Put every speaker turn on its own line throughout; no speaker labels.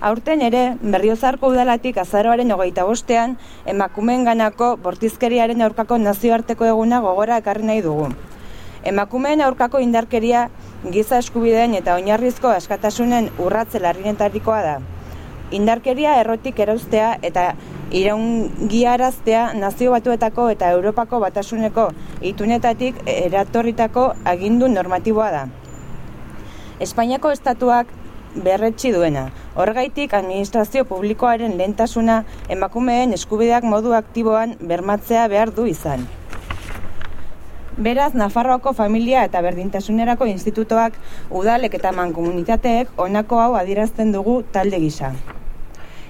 Aurten ere, berriozarko udalatik azaroaren hogeita bostean, emakumeen ganako bortizkeriaren aurkako nazioarteko eguna gogora ekarri nahi dugu. Emakumeen aurkako indarkeria giza eskubideen eta oinarrizko askatasunen urratze larrinetarikoa da. Indarkeria errotik erauztea eta iraungiaraztea nazio batuetako eta Europako batasuneko itunetatik eratorritako agindu normatiboa da. Espainiako estatuak berretsi duena. Horgaitik administrazio publikoaren lehentasuna emakumeen eskubideak modu aktiboan bermatzea behar du izan. Beraz, Nafarroako familia eta berdintasunerako institutoak udalek eta mankomunitateek honako hau adierazten dugu talde gisa.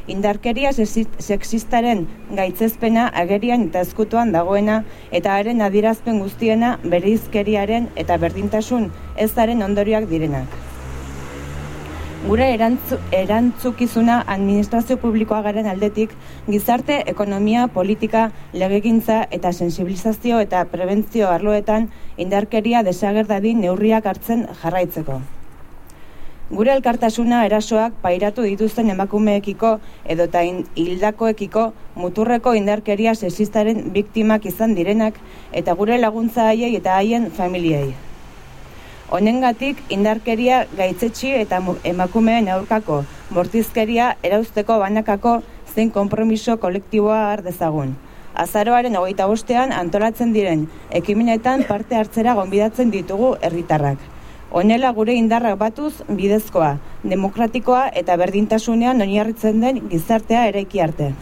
Indarkeria sexistaren gaitzezpena agerian eta eskutuan dagoena eta haren adierazpen guztiena berizkeriaren eta berdintasun ezaren ondorioak direnak. Gure erantzu, erantzukizuna administrazio publikoa garen aldetik, gizarte, ekonomia, politika, legegintza eta sensibilizazio eta prebentzio arloetan indarkeria desagerdadin neurriak hartzen jarraitzeko. Gure elkartasuna erasoak pairatu dituzten emakumeekiko edota hildakoekiko muturreko indarkeria sexistaren biktimak izan direnak eta gure laguntza haiei eta haien familiei. Honengatik indarkeria gaitzetsi eta emakumeen aurkako mortizkeria erauzteko banakako zein konpromiso kolektiboa har dezagun. Azaroaren hogeita bostean antolatzen diren ekimenetan parte hartzera gonbidatzen ditugu herritarrak. Honela gure indarrak batuz bidezkoa, demokratikoa eta berdintasunean oinarritzen den gizartea eraiki arte.